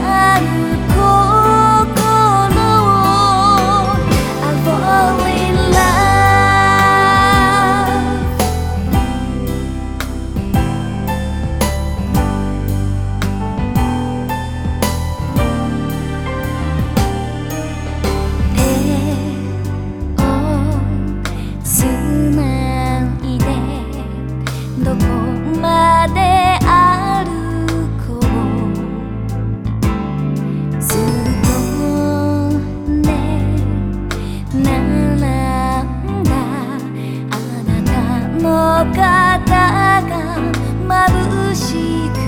难方が眩しく